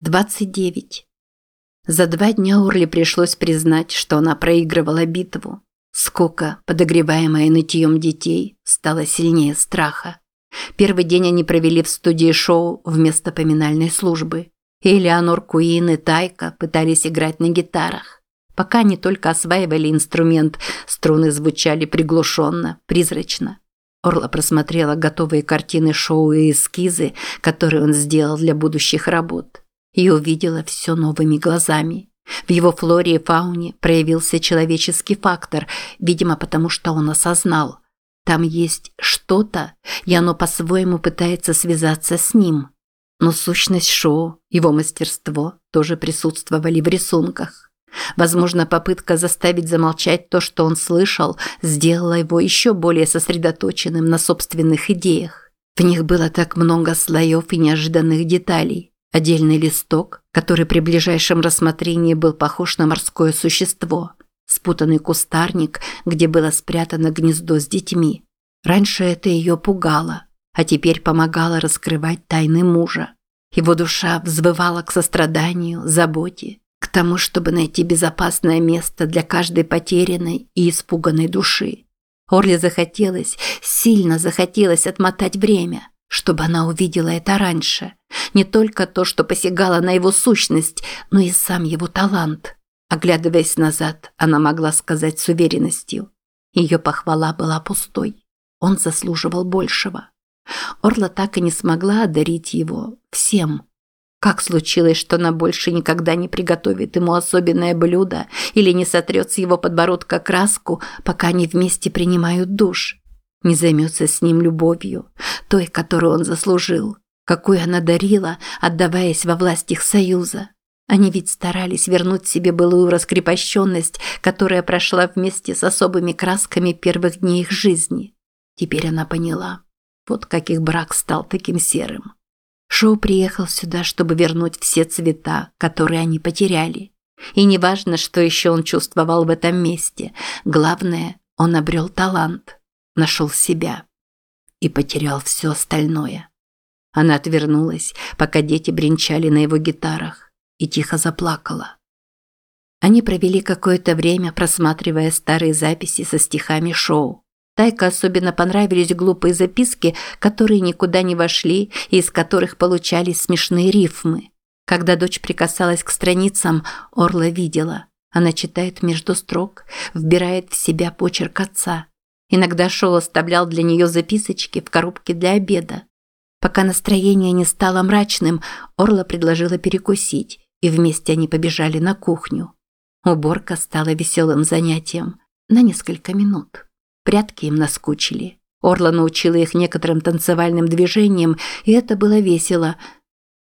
29. За два дня Орли пришлось признать, что она проигрывала битву. Скука, подогреваемая нытьем детей, стала сильнее страха. Первый день они провели в студии шоу вместо поминальной службы. Элеонор Куин и Тайка пытались играть на гитарах. Пока они только осваивали инструмент, струны звучали приглушенно, призрачно. Орла просмотрела готовые картины шоу и эскизы, которые он сделал для будущих работ и увидела все новыми глазами. В его флоре и фауне проявился человеческий фактор, видимо, потому что он осознал. Там есть что-то, и оно по-своему пытается связаться с ним. Но сущность шоу, его мастерство тоже присутствовали в рисунках. Возможно, попытка заставить замолчать то, что он слышал, сделала его еще более сосредоточенным на собственных идеях. В них было так много слоев и неожиданных деталей. Отдельный листок, который при ближайшем рассмотрении был похож на морское существо. Спутанный кустарник, где было спрятано гнездо с детьми. Раньше это ее пугало, а теперь помогало раскрывать тайны мужа. Его душа взвывала к состраданию, заботе, к тому, чтобы найти безопасное место для каждой потерянной и испуганной души. Орли захотелось, сильно захотелось отмотать время – чтобы она увидела это раньше. Не только то, что посягало на его сущность, но и сам его талант. Оглядываясь назад, она могла сказать с уверенностью. Ее похвала была пустой. Он заслуживал большего. Орла так и не смогла одарить его всем. Как случилось, что она больше никогда не приготовит ему особенное блюдо или не сотрет с его подбородка краску, пока они вместе принимают душ? не займется с ним любовью, той, которую он заслужил, какую она дарила, отдаваясь во власть их союза. Они ведь старались вернуть себе былую раскрепощенность, которая прошла вместе с особыми красками первых дней их жизни. Теперь она поняла, вот как их брак стал таким серым. Шоу приехал сюда, чтобы вернуть все цвета, которые они потеряли. И неважно, что еще он чувствовал в этом месте, главное, он обрел талант нашел себя и потерял все остальное. Она отвернулась, пока дети бренчали на его гитарах, и тихо заплакала. Они провели какое-то время, просматривая старые записи со стихами шоу. Тайка особенно понравились глупые записки, которые никуда не вошли и из которых получались смешные рифмы. Когда дочь прикасалась к страницам, Орла видела. Она читает между строк, вбирает в себя почерк отца. Иногда Шоу оставлял для нее записочки в коробке для обеда. Пока настроение не стало мрачным, Орла предложила перекусить, и вместе они побежали на кухню. Уборка стала веселым занятием. На несколько минут. Прятки им наскучили. Орла научила их некоторым танцевальным движениям, и это было весело.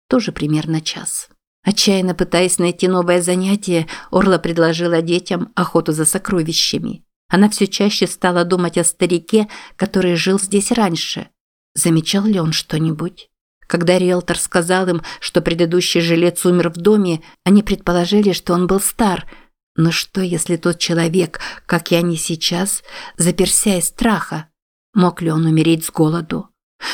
Тоже примерно час. Отчаянно пытаясь найти новое занятие, Орла предложила детям охоту за сокровищами. Она все чаще стала думать о старике, который жил здесь раньше. Замечал ли он что-нибудь? Когда риэлтор сказал им, что предыдущий жилец умер в доме, они предположили, что он был стар. Но что, если тот человек, как и они сейчас, заперся из страха? Мог ли он умереть с голоду?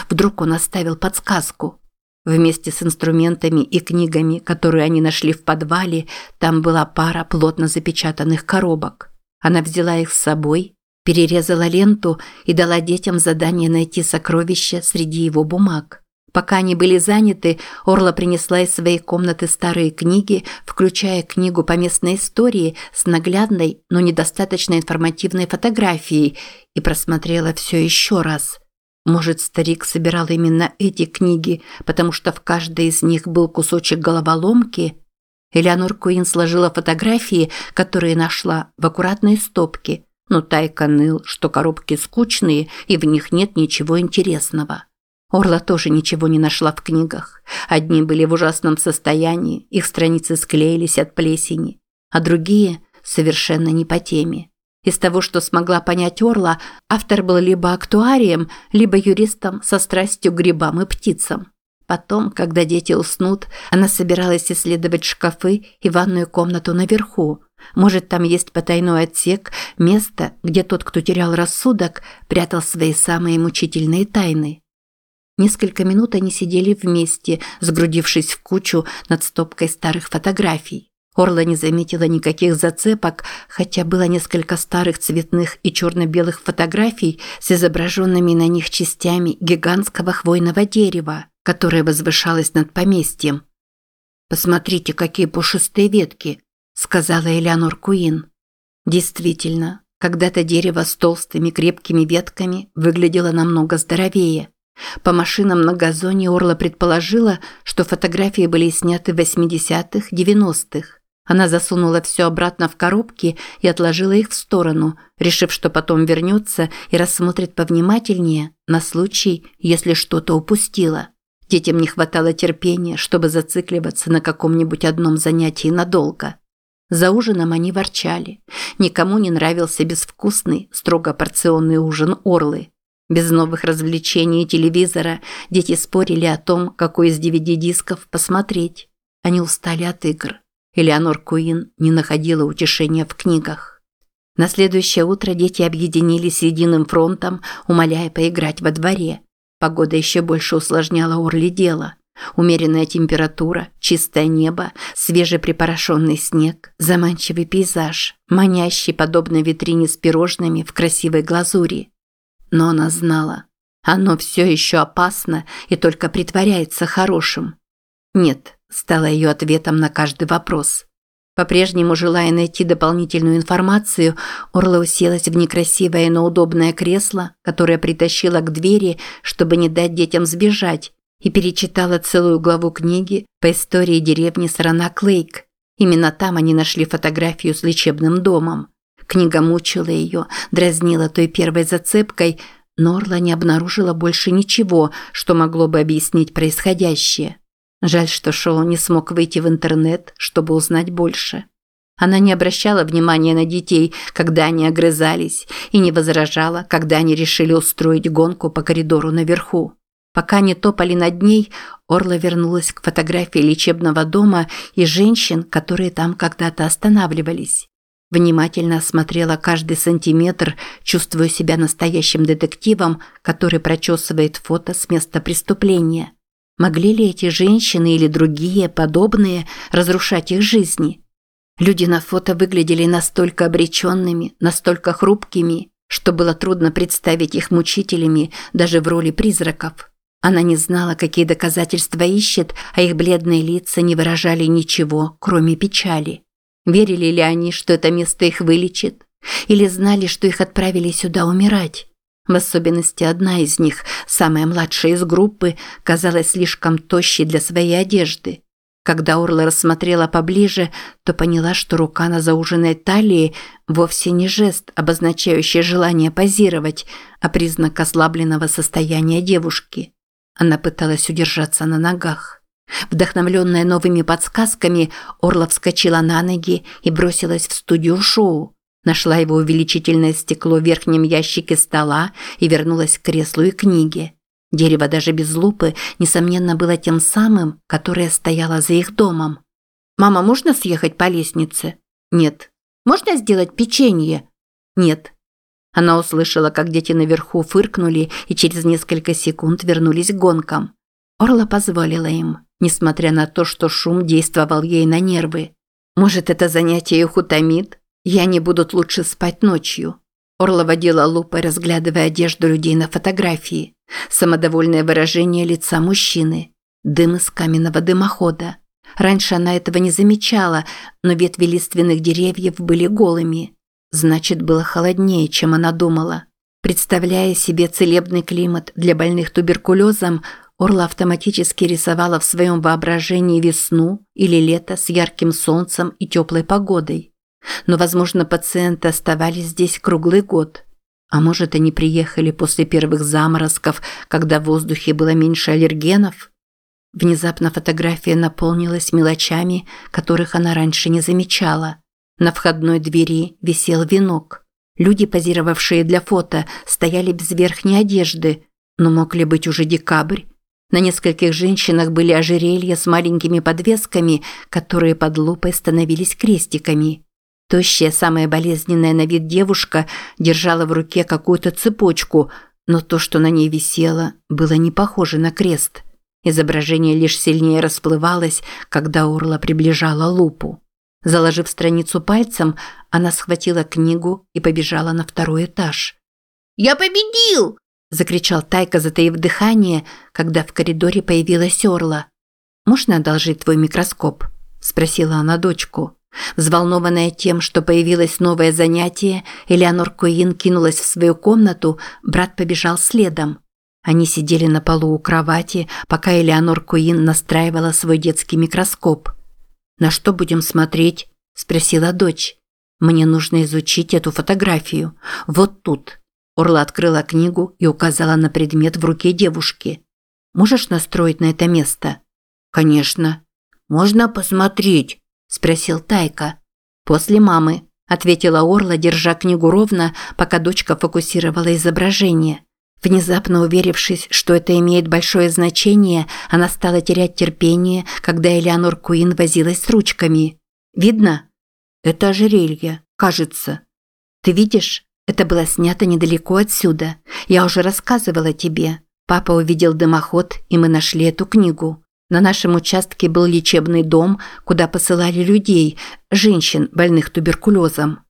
Вдруг он оставил подсказку? Вместе с инструментами и книгами, которые они нашли в подвале, там была пара плотно запечатанных коробок. Она взяла их с собой, перерезала ленту и дала детям задание найти сокровища среди его бумаг. Пока они были заняты, Орла принесла из своей комнаты старые книги, включая книгу по местной истории с наглядной, но недостаточно информативной фотографией, и просмотрела все еще раз. Может, старик собирал именно эти книги, потому что в каждой из них был кусочек головоломки – Элеонор Куин сложила фотографии, которые нашла, в аккуратные стопки, но Тайка ныл, что коробки скучные и в них нет ничего интересного. Орла тоже ничего не нашла в книгах. Одни были в ужасном состоянии, их страницы склеились от плесени, а другие совершенно не по теме. Из того, что смогла понять Орла, автор был либо актуарием, либо юристом со страстью к грибам и птицам. Потом, когда дети уснут, она собиралась исследовать шкафы и ванную комнату наверху. Может, там есть потайной отсек, место, где тот, кто терял рассудок, прятал свои самые мучительные тайны. Несколько минут они сидели вместе, сгрудившись в кучу над стопкой старых фотографий. Орла не заметила никаких зацепок, хотя было несколько старых цветных и черно-белых фотографий с изображенными на них частями гигантского хвойного дерева, которое возвышалось над поместьем. «Посмотрите, какие пушистые ветки», – сказала Элеонор Куин. Действительно, когда-то дерево с толстыми крепкими ветками выглядело намного здоровее. По машинам на газоне Орла предположила, что фотографии были сняты в 80-х, 90-х. Она засунула все обратно в коробки и отложила их в сторону, решив, что потом вернется и рассмотрит повнимательнее на случай, если что-то упустила. Детям не хватало терпения, чтобы зацикливаться на каком-нибудь одном занятии надолго. За ужином они ворчали. Никому не нравился безвкусный, строго порционный ужин Орлы. Без новых развлечений и телевизора дети спорили о том, какой из DVD-дисков посмотреть. Они устали от игр. Элеонор Куин не находила утешения в книгах. На следующее утро дети объединились единым фронтом, умоляя поиграть во дворе. Погода еще больше усложняла Орли дело. Умеренная температура, чистое небо, свежеприпорошенный снег, заманчивый пейзаж, манящий подобно витрине с пирожными в красивой глазури. Но она знала, оно все еще опасно и только притворяется хорошим. Нет, стало ее ответом на каждый вопрос. По-прежнему, желая найти дополнительную информацию, Орла уселась в некрасивое, но удобное кресло, которое притащила к двери, чтобы не дать детям сбежать, и перечитала целую главу книги по истории деревни Саранак-Лейк. Именно там они нашли фотографию с лечебным домом. Книга мучила ее, дразнила той первой зацепкой, но Орла не обнаружила больше ничего, что могло бы объяснить происходящее. Жаль, что Шоу не смог выйти в интернет, чтобы узнать больше. Она не обращала внимания на детей, когда они огрызались, и не возражала, когда они решили устроить гонку по коридору наверху. Пока они топали над ней, Орла вернулась к фотографии лечебного дома и женщин, которые там когда-то останавливались. Внимательно осмотрела каждый сантиметр, чувствуя себя настоящим детективом, который прочесывает фото с места преступления. Могли ли эти женщины или другие подобные разрушать их жизни? Люди на фото выглядели настолько обреченными, настолько хрупкими, что было трудно представить их мучителями даже в роли призраков. Она не знала, какие доказательства ищет, а их бледные лица не выражали ничего, кроме печали. Верили ли они, что это место их вылечит? Или знали, что их отправили сюда умирать? В особенности одна из них, самая младшая из группы, казалась слишком тощей для своей одежды. Когда Орла рассмотрела поближе, то поняла, что рука на зауженной талии вовсе не жест, обозначающий желание позировать, а признак ослабленного состояния девушки. Она пыталась удержаться на ногах. Вдохновленная новыми подсказками, Орла вскочила на ноги и бросилась в студию шоу. Нашла его увеличительное стекло в верхнем ящике стола и вернулась к креслу и книге. Дерево даже без лупы, несомненно, было тем самым, которое стояло за их домом. «Мама, можно съехать по лестнице?» «Нет». «Можно сделать печенье?» «Нет». Она услышала, как дети наверху фыркнули и через несколько секунд вернулись к гонкам. Орла позволила им, несмотря на то, что шум действовал ей на нервы. Может, это занятие их утомит? И они будут лучше спать ночью. Орла водила лупой, разглядывая одежду людей на фотографии. Самодовольное выражение лица мужчины. Дым из каменного дымохода. Раньше она этого не замечала, но ветви лиственных деревьев были голыми. Значит, было холоднее, чем она думала. Представляя себе целебный климат для больных туберкулезом, Орла автоматически рисовала в своем воображении весну или лето с ярким солнцем и теплой погодой. Но, возможно, пациенты оставались здесь круглый год. А может, они приехали после первых заморозков, когда в воздухе было меньше аллергенов? Внезапно фотография наполнилась мелочами, которых она раньше не замечала. На входной двери висел венок. Люди, позировавшие для фото, стояли без верхней одежды, но мог ли быть уже декабрь? На нескольких женщинах были ожерелья с маленькими подвесками, которые под лупой становились крестиками. Тощая, самая болезненная на вид девушка держала в руке какую-то цепочку, Но то, что на ней висело, было не похоже на крест. Изображение лишь сильнее расплывалось, когда Орла приближала лупу. Заложив страницу пальцем, она схватила книгу и побежала на второй этаж. «Я победил!» – закричал Тайка, затаив дыхание, когда в коридоре появилась Орла. «Можно одолжить твой микроскоп?» – спросила она дочку. Взволнованная тем, что появилось новое занятие, Элеонор Куин кинулась в свою комнату, брат побежал следом. Они сидели на полу у кровати, пока Элеонор Куин настраивала свой детский микроскоп. «На что будем смотреть?» – спросила дочь. «Мне нужно изучить эту фотографию. Вот тут». Орла открыла книгу и указала на предмет в руке девушки. «Можешь настроить на это место?» «Конечно». «Можно посмотреть?» – спросил Тайка. «После мамы», – ответила Орла, держа книгу ровно, пока дочка фокусировала изображение. Внезапно уверившись, что это имеет большое значение, она стала терять терпение, когда Элеонор Куин возилась с ручками. «Видно?» «Это ожерелье, кажется». «Ты видишь? Это было снято недалеко отсюда. Я уже рассказывала тебе. Папа увидел дымоход, и мы нашли эту книгу. На нашем участке был лечебный дом, куда посылали людей, женщин, больных туберкулезом».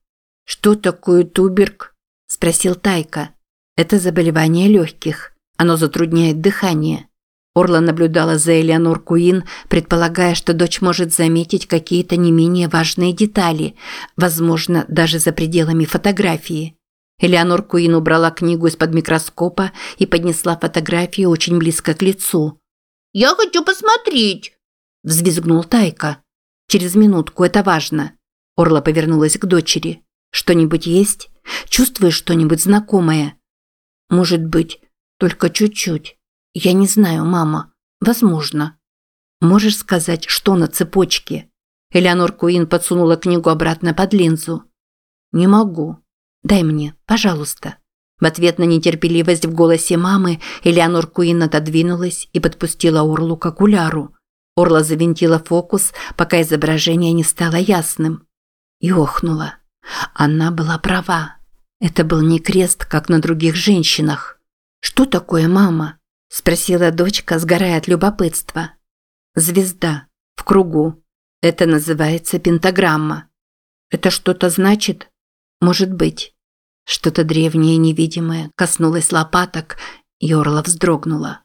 «Что такое туберк?» – спросил Тайка. Это заболевание легких. Оно затрудняет дыхание. Орла наблюдала за Элеонор Куин, предполагая, что дочь может заметить какие-то не менее важные детали, возможно, даже за пределами фотографии. Элеонор Куин убрала книгу из-под микроскопа и поднесла фотографию очень близко к лицу. «Я хочу посмотреть!» – взвизгнул Тайка. «Через минутку, это важно». Орла повернулась к дочери. «Что-нибудь есть? Чувствуешь что-нибудь знакомое?» Может быть, только чуть-чуть. Я не знаю, мама. Возможно. Можешь сказать, что на цепочке? Элеонор Куин подсунула книгу обратно под линзу. Не могу. Дай мне, пожалуйста. В ответ на нетерпеливость в голосе мамы Элеонор Куин отодвинулась и подпустила Орлу к окуляру. Орла завинтила фокус, пока изображение не стало ясным. И охнула. Она была права. Это был не крест, как на других женщинах. «Что такое мама?» – спросила дочка, сгорая от любопытства. «Звезда. В кругу. Это называется пентаграмма. Это что-то значит? Может быть». Что-то древнее невидимое коснулось лопаток, и Орла вздрогнула.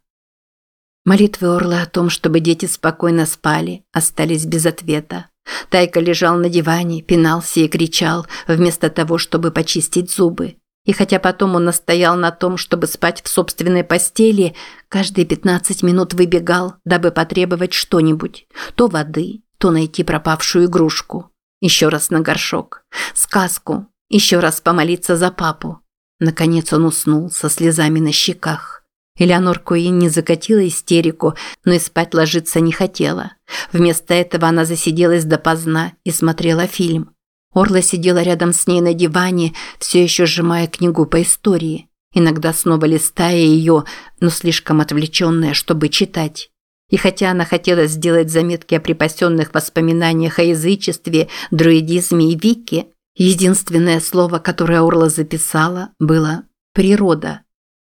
Молитвы Орла о том, чтобы дети спокойно спали, остались без ответа. Тайка лежал на диване, пинался и кричал, вместо того, чтобы почистить зубы. И хотя потом он настоял на том, чтобы спать в собственной постели, каждые 15 минут выбегал, дабы потребовать что-нибудь. То воды, то найти пропавшую игрушку. Еще раз на горшок. Сказку. Еще раз помолиться за папу. Наконец он уснул со слезами на щеках. Элеонор Куин не закатила истерику, но и спать ложиться не хотела. Вместо этого она засиделась допоздна и смотрела фильм. Орла сидела рядом с ней на диване, все еще сжимая книгу по истории, иногда снова листая ее, но слишком отвлеченная, чтобы читать. И хотя она хотела сделать заметки о припасенных воспоминаниях о язычестве, друидизме и вике, единственное слово, которое Орла записала, было «природа».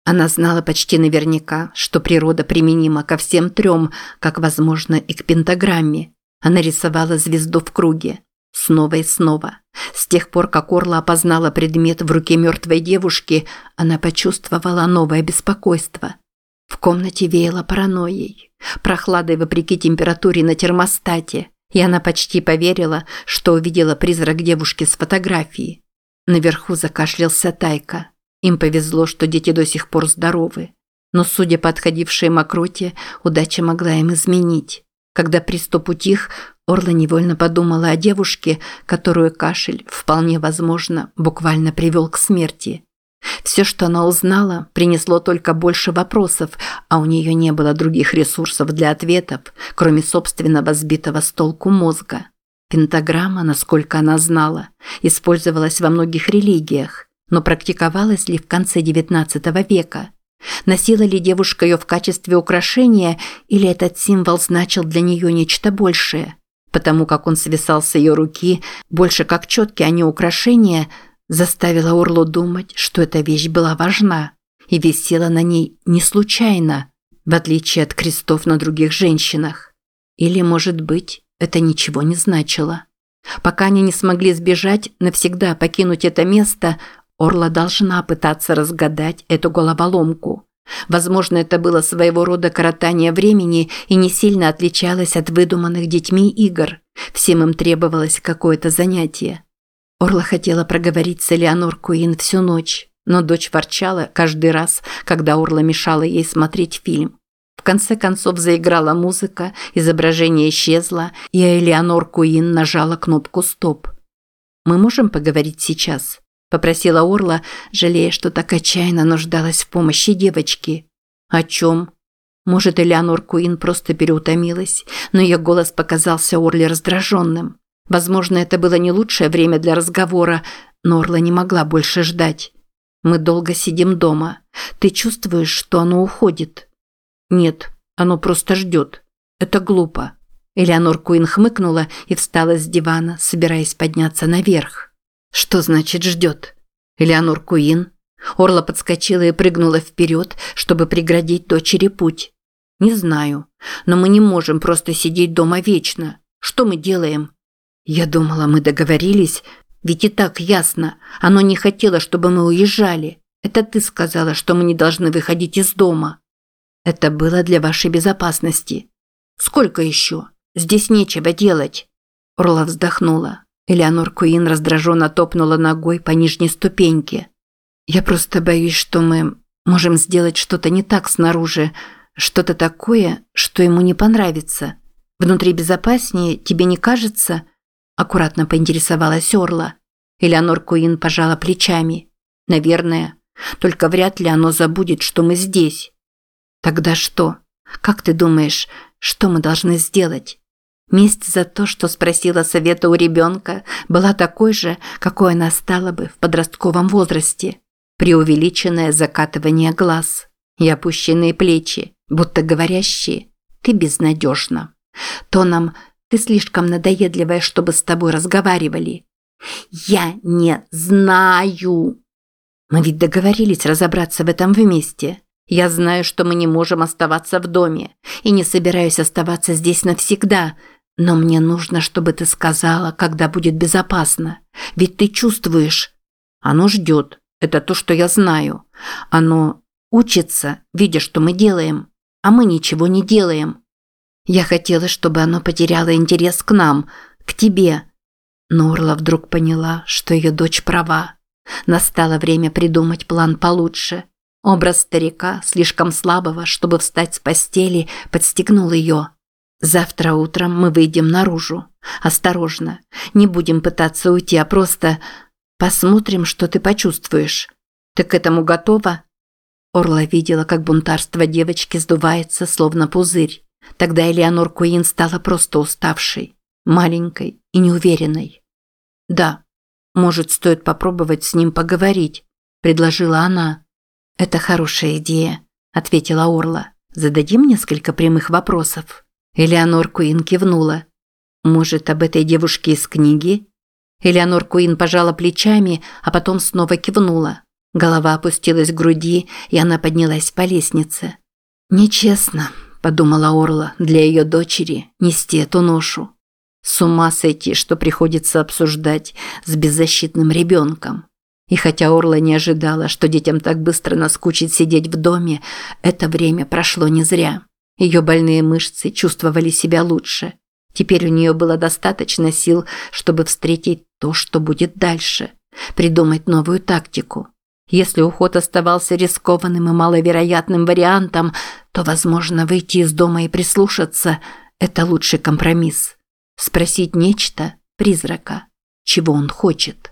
Она знала почти наверняка, что природа применима ко всем трем, как, возможно, и к пентаграмме. Она рисовала звезду в круге. Снова и снова. С тех пор, как Орла опознала предмет в руке мертвой девушки, она почувствовала новое беспокойство. В комнате веяло паранойей, прохладой вопреки температуре на термостате, и она почти поверила, что увидела призрак девушки с фотографии. Наверху закашлялся Тайка. Им повезло, что дети до сих пор здоровы. Но, судя по отходившей мокроте, удача могла им изменить. Когда приступ утих, Орла невольно подумала о девушке, которую кашель, вполне возможно, буквально привел к смерти. Все, что она узнала, принесло только больше вопросов, а у нее не было других ресурсов для ответов, кроме собственного сбитого с толку мозга. Пентаграмма, насколько она знала, использовалась во многих религиях – но практиковалась ли в конце XIX века? Носила ли девушка ее в качестве украшения, или этот символ значил для нее нечто большее? Потому как он свисал с ее руки, больше как четкий, а не украшение, заставила Орлу думать, что эта вещь была важна. и висела на ней не случайно, в отличие от крестов на других женщинах. Или, может быть, это ничего не значило. Пока они не смогли сбежать, навсегда покинуть это место, Орла должна пытаться разгадать эту головоломку. Возможно, это было своего рода коротание времени и не сильно отличалось от выдуманных детьми игр. Всем им требовалось какое-то занятие. Орла хотела проговорить с Элеонор Куин всю ночь, но дочь ворчала каждый раз, когда Орла мешала ей смотреть фильм. В конце концов заиграла музыка, изображение исчезло, и Элеонор Куин нажала кнопку «Стоп». «Мы можем поговорить сейчас?» – попросила Орла, жалея, что так отчаянно нуждалась в помощи девочки. «О чем?» Может, Элеонор Куин просто переутомилась, но ее голос показался Орле раздраженным. Возможно, это было не лучшее время для разговора, но Орла не могла больше ждать. «Мы долго сидим дома. Ты чувствуешь, что оно уходит?» «Нет, оно просто ждет. Это глупо». Элеонор Куин хмыкнула и встала с дивана, собираясь подняться наверх. «Что значит ждет?» Элеонор Куин. Орла подскочила и прыгнула вперед, чтобы преградить дочери путь. «Не знаю, но мы не можем просто сидеть дома вечно. Что мы делаем?» «Я думала, мы договорились, ведь и так ясно. Оно не хотело, чтобы мы уезжали. Это ты сказала, что мы не должны выходить из дома». Это было для вашей безопасности. Сколько еще? Здесь нечего делать. Орла вздохнула. Элеонор Куин раздраженно топнула ногой по нижней ступеньке. Я просто боюсь, что мы можем сделать что-то не так снаружи, что-то такое, что ему не понравится. Внутри безопаснее, тебе не кажется? Аккуратно поинтересовалась Орла. Элеонор Куин пожала плечами. Наверное. Только вряд ли оно забудет, что мы здесь. Тогда что? Как ты думаешь, что мы должны сделать? Месть за то, что спросила совета у ребенка, была такой же, какой она стала бы в подростковом возрасте. Преувеличенное закатывание глаз и опущенные плечи, будто говорящие «ты безнадежна». Тоном «ты слишком надоедливая, чтобы с тобой разговаривали». «Я не знаю». Мы ведь договорились разобраться в этом вместе. Я знаю, что мы не можем оставаться в доме, и не собираюсь оставаться здесь навсегда, но мне нужно, чтобы ты сказала, когда будет безопасно. Ведь ты чувствуешь. Оно ждет. Это то, что я знаю. Оно учится, видя, что мы делаем, а мы ничего не делаем. Я хотела, чтобы оно потеряло интерес к нам, к тебе. Но Орла вдруг поняла, что ее дочь права. Настало время придумать план получше – Образ старика, слишком слабого, чтобы встать с постели, подстегнул ее. Завтра утром мы выйдем наружу. Осторожно. Не будем пытаться уйти, а просто посмотрим, что ты почувствуешь. Ты к этому готова? Орла видела, как бунтарство девочки сдувается, словно пузырь. Тогда Элеонор Куин стала просто уставшей, маленькой и неуверенной. «Да, может, стоит попробовать с ним поговорить», – предложила она. «Это хорошая идея», – ответила Орла. «Зададим несколько прямых вопросов». Элеонор Куин кивнула. «Может, об этой девушке из книги?» Элеонор Куин пожала плечами, а потом снова кивнула. Голова опустилась к груди, и она поднялась по лестнице. «Нечестно», – подумала Орла, – «для ее дочери нести эту ношу. С ума сойти, что приходится обсуждать с беззащитным ребенком». И хотя Орла не ожидала, что детям так быстро наскучит сидеть в доме, это время прошло не зря. Ее больные мышцы чувствовали себя лучше. Теперь у нее было достаточно сил, чтобы встретить то, что будет дальше. Придумать новую тактику. Если уход оставался рискованным и маловероятным вариантом, то, возможно, выйти из дома и прислушаться – это лучший компромисс. Спросить нечто – призрака, чего он хочет.